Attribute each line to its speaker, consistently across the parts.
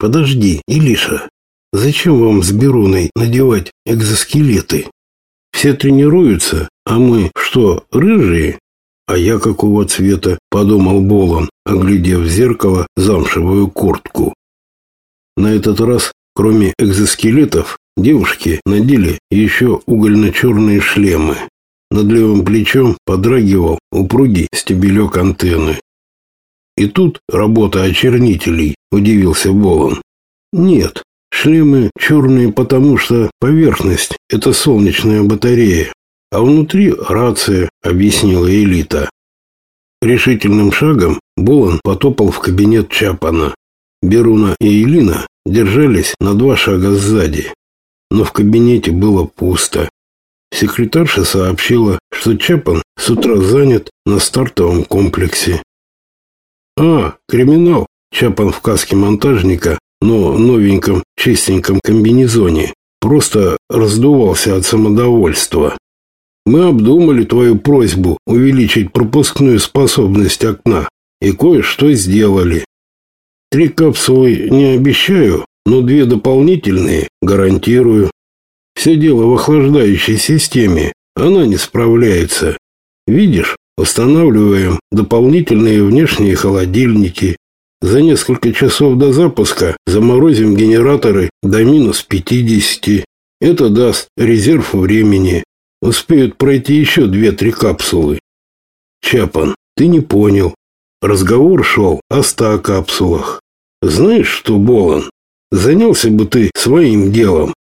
Speaker 1: Подожди, Илиша, зачем вам с Беруной надевать экзоскелеты? Все тренируются, а мы что, рыжие? А я какого цвета, подумал Болон, оглядев в зеркало замшевую куртку. На этот раз, кроме экзоскелетов, девушки надели еще угольно-черные шлемы. Над левым плечом подрагивал упругий стебелек антенны. И тут работа очернителей, удивился Болон. Нет, шлемы черные, потому что поверхность – это солнечная батарея, а внутри рация, объяснила Элита. Решительным шагом Болон потопал в кабинет Чапана. Беруна и Элина держались на два шага сзади. Но в кабинете было пусто. Секретарша сообщила, что Чапан с утра занят на стартовом комплексе. А, криминал. Чапан в каске монтажника, но новеньком, чистеньком комбинезоне. Просто раздувался от самодовольства. Мы обдумали твою просьбу увеличить пропускную способность окна и кое-что сделали. Три капсулы не обещаю, но две дополнительные гарантирую. Все дело в охлаждающей системе, она не справляется. Видишь, Устанавливаем дополнительные внешние холодильники. За несколько часов до запуска заморозим генераторы до минус 50. Это даст резерв времени. Успеют пройти еще две-три капсулы. Чапан, ты не понял. Разговор шел о ста капсулах. Знаешь что, Болон, занялся бы ты своим делом.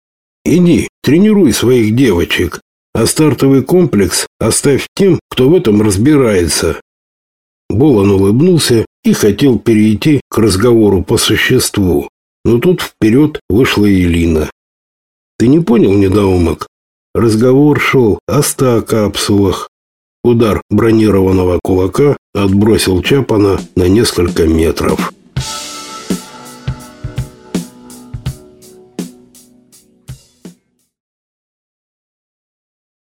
Speaker 1: Иди, тренируй своих девочек, а стартовый комплекс оставь тем, кто в этом разбирается. Болон улыбнулся и хотел перейти к разговору по существу, но тут вперед вышла Элина. Ты не понял, недоумок? Разговор шел о ста капсулах. Удар бронированного кулака отбросил Чапана на несколько метров.